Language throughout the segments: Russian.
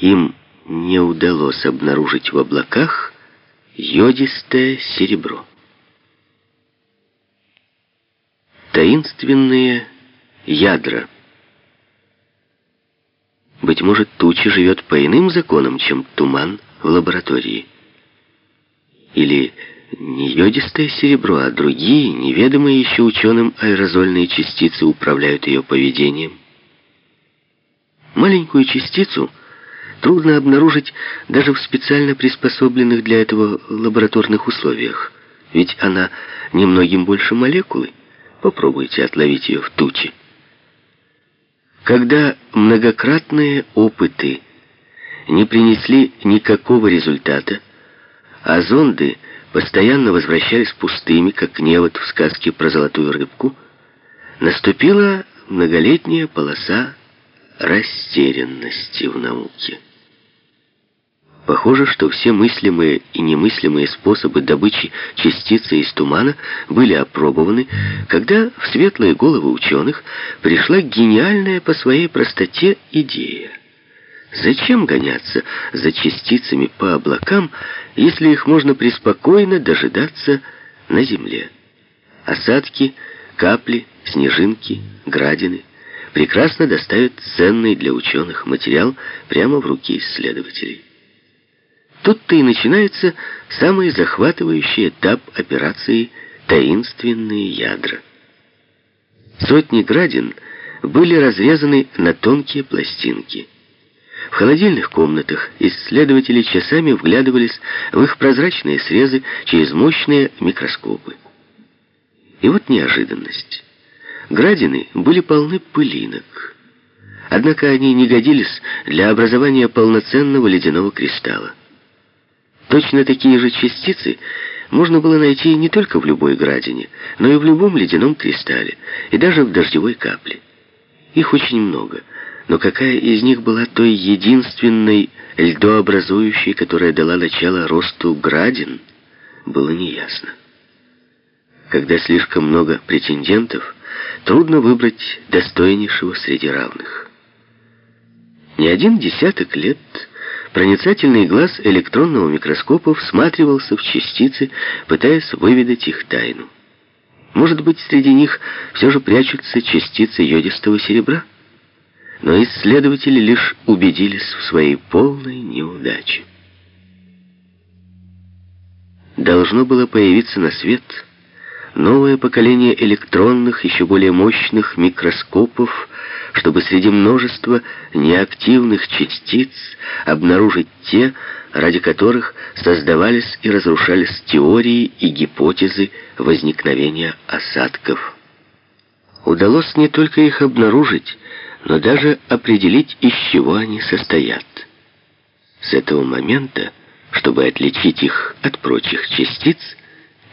им не удалось обнаружить в облаках йодистое серебро. Таинственные ядра. Быть может, туча живет по иным законам, чем туман в лаборатории. Или не йодистое серебро, а другие, неведомые еще ученым аэрозольные частицы управляют ее поведением. Маленькую частицу трудно обнаружить даже в специально приспособленных для этого лабораторных условиях, ведь она немногим больше молекулы. Попробуйте отловить ее в туче. Когда многократные опыты не принесли никакого результата, а зонды постоянно возвращались пустыми, как невод в сказке про золотую рыбку, наступила многолетняя полоса растерянности в науке. Похоже, что все мыслимые и немыслимые способы добычи частицы из тумана были опробованы, когда в светлые головы ученых пришла гениальная по своей простоте идея. Зачем гоняться за частицами по облакам, если их можно преспокойно дожидаться на Земле? Осадки, капли, снежинки, градины прекрасно доставят ценный для ученых материал прямо в руки исследователей. Тут-то и начинается самый захватывающий этап операции «Таинственные ядра». Сотни градин были разрезаны на тонкие пластинки. В холодильных комнатах исследователи часами вглядывались в их прозрачные срезы через мощные микроскопы. И вот неожиданность. Градины были полны пылинок. Однако они не годились для образования полноценного ледяного кристалла. Точно такие же частицы можно было найти не только в любой градине, но и в любом ледяном кристалле, и даже в дождевой капле. Их очень много, но какая из них была той единственной льдообразующей, которая дала начало росту градин, было неясно. Когда слишком много претендентов, трудно выбрать достойнейшего среди равных. Не один десяток лет Проницательный глаз электронного микроскопа всматривался в частицы, пытаясь выведать их тайну. Может быть, среди них все же прячутся частицы йодистого серебра? Но исследователи лишь убедились в своей полной неудаче. Должно было появиться на свет новое поколение электронных, еще более мощных микроскопов, чтобы среди множества неактивных частиц обнаружить те, ради которых создавались и разрушались теории и гипотезы возникновения осадков. Удалось не только их обнаружить, но даже определить, из чего они состоят. С этого момента, чтобы отличить их от прочих частиц,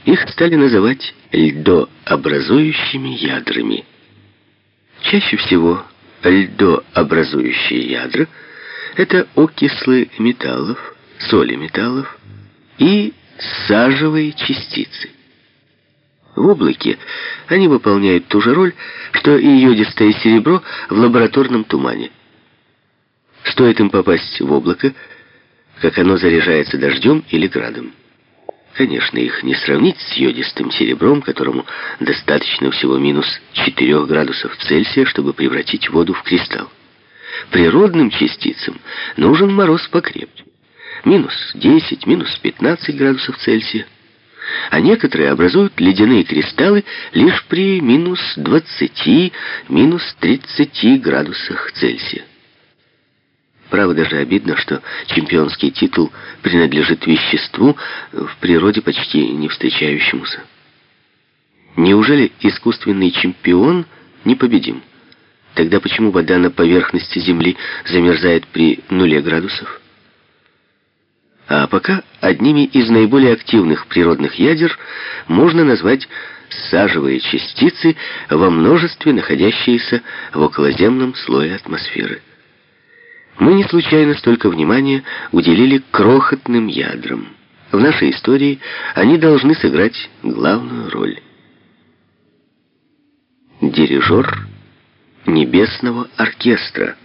их стали называть льдообразующими ядрами. Чаще всего льдообразующие ядра — это окислы металлов, соли металлов и сажевые частицы. В облаке они выполняют ту же роль, что и йодистое серебро в лабораторном тумане. Стоит им попасть в облако, как оно заряжается дождем или градом. Конечно, их не сравнить с йодистым серебром, которому достаточно всего минус 4 градусов Цельсия, чтобы превратить воду в кристалл. Природным частицам нужен мороз покрепче. Минус 10, минус 15 градусов Цельсия. А некоторые образуют ледяные кристаллы лишь при минус 20, минус 30 градусах Цельсия. Право даже обидно, что чемпионский титул принадлежит веществу, в природе почти не встречающемуся. Неужели искусственный чемпион непобедим? Тогда почему вода на поверхности Земли замерзает при нуле градусов? А пока одними из наиболее активных природных ядер можно назвать сажевые частицы во множестве, находящиеся в околоземном слое атмосферы. Мы не случайно столько внимания уделили крохотным ядрам. В нашей истории они должны сыграть главную роль. Дирижер небесного оркестра –